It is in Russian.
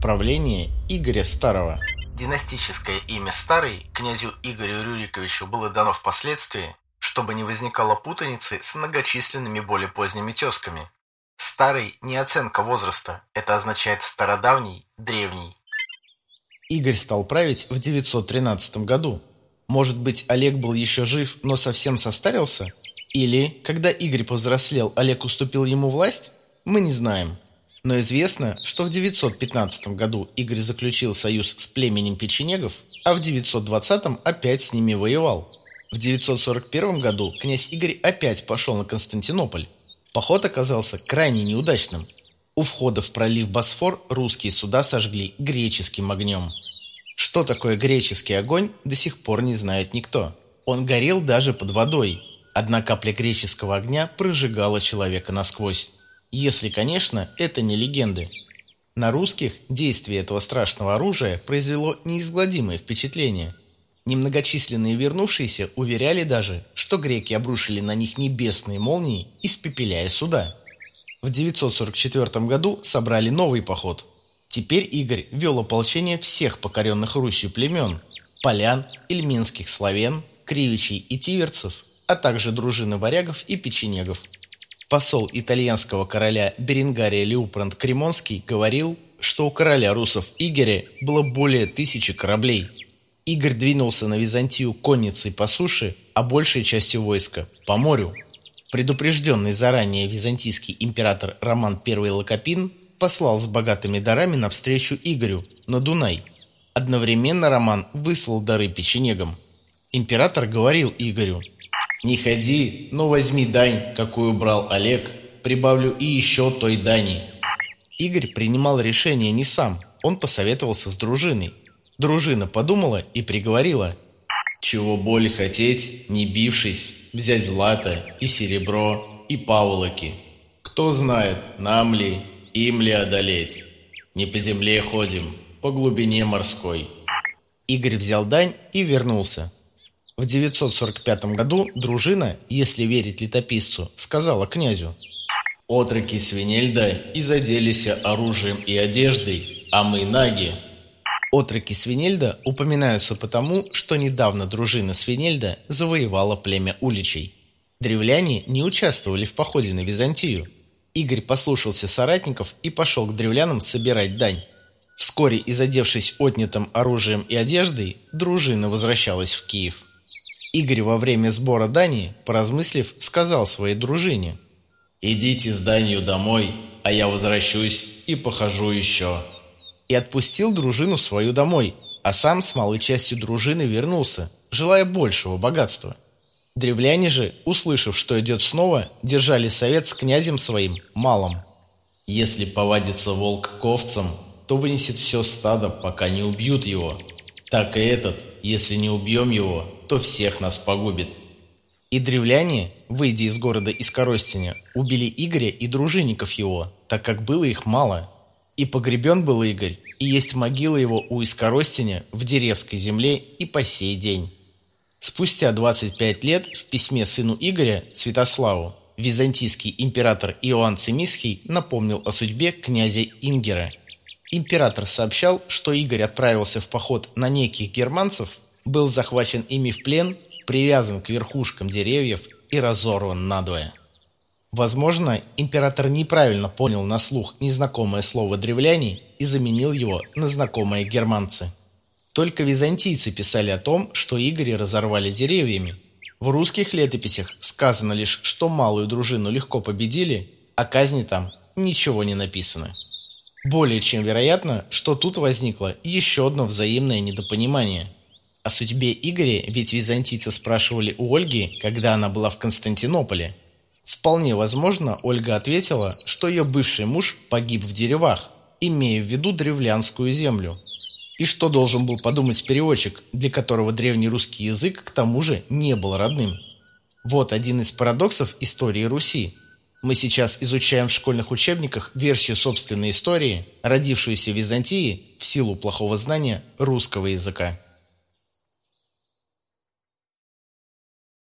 Правление Игоря Старого Династическое имя Старый князю Игорю Рюриковичу было дано впоследствии, чтобы не возникало путаницы с многочисленными более поздними тезками. Старый – не оценка возраста, это означает стародавний, древний. Игорь стал править в 913 году. Может быть, Олег был еще жив, но совсем состарился? Или, когда Игорь повзрослел, Олег уступил ему власть? Мы не знаем. Но известно, что в 915 году Игорь заключил союз с племенем печенегов, а в 920 опять с ними воевал. В 941 году князь Игорь опять пошел на Константинополь. Поход оказался крайне неудачным. У входа в пролив Босфор русские суда сожгли греческим огнем. Что такое греческий огонь, до сих пор не знает никто. Он горел даже под водой. Одна капля греческого огня прожигала человека насквозь. Если, конечно, это не легенды. На русских действие этого страшного оружия произвело неизгладимое впечатление. Немногочисленные вернувшиеся уверяли даже, что греки обрушили на них небесные молнии, испепеляя суда. В 944 году собрали новый поход. Теперь Игорь вел ополчение всех покоренных Русью племен – полян, ильминских славян, кривичей и тиверцев, а также дружины варягов и печенегов – Посол итальянского короля Беренгария Леупранд Кремонский говорил, что у короля русов Игоря было более тысячи кораблей. Игорь двинулся на Византию конницей по суше, а большей частью войска – по морю. Предупрежденный заранее византийский император Роман I Лакопин послал с богатыми дарами навстречу Игорю на Дунай. Одновременно Роман выслал дары печенегам. Император говорил Игорю – не ходи, но возьми дань, какую брал Олег, прибавлю и еще той дани. Игорь принимал решение не сам, он посоветовался с дружиной. Дружина подумала и приговорила. Чего более хотеть, не бившись, взять злато и серебро и паволоки. Кто знает, нам ли, им ли одолеть. Не по земле ходим, по глубине морской. Игорь взял дань и вернулся. В 945 году дружина, если верить летописцу, сказала князю «Отроки Свинельда и заделись оружием и одеждой, а мы наги». Отроки Свинельда упоминаются потому, что недавно дружина Свинельда завоевала племя Уличей. Древляне не участвовали в походе на Византию. Игорь послушался соратников и пошел к древлянам собирать дань. Вскоре, изодевшись отнятым оружием и одеждой, дружина возвращалась в Киев. Игорь во время сбора дани, поразмыслив, сказал своей дружине «Идите с данью домой, а я возвращусь и похожу еще». И отпустил дружину свою домой, а сам с малой частью дружины вернулся, желая большего богатства. Древляне же, услышав, что идет снова, держали совет с князем своим, малым. «Если повадится волк ковцам, то вынесет все стадо, пока не убьют его. Так и этот, если не убьем его, то всех нас погубит. И древляне, выйдя из города Искоростеня, убили Игоря и дружинников его, так как было их мало. И погребен был Игорь, и есть могила его у Искоростеня в Деревской земле и по сей день. Спустя 25 лет в письме сыну Игоря, Святославу, византийский император Иоанн Цимисхий напомнил о судьбе князя Ингера. Император сообщал, что Игорь отправился в поход на неких германцев был захвачен ими в плен, привязан к верхушкам деревьев и разорван надвое. Возможно, император неправильно понял на слух незнакомое слово «древляне» и заменил его на знакомое «германцы». Только византийцы писали о том, что Игоря разорвали деревьями. В русских летописях сказано лишь, что малую дружину легко победили, а казни там ничего не написано. Более чем вероятно, что тут возникло еще одно взаимное недопонимание – о судьбе Игоря ведь византийцы спрашивали у Ольги, когда она была в Константинополе. Вполне возможно, Ольга ответила, что ее бывший муж погиб в деревах, имея в виду древлянскую землю. И что должен был подумать переводчик, для которого древний русский язык к тому же не был родным? Вот один из парадоксов истории Руси. Мы сейчас изучаем в школьных учебниках версию собственной истории, родившуюся в Византии в силу плохого знания русского языка.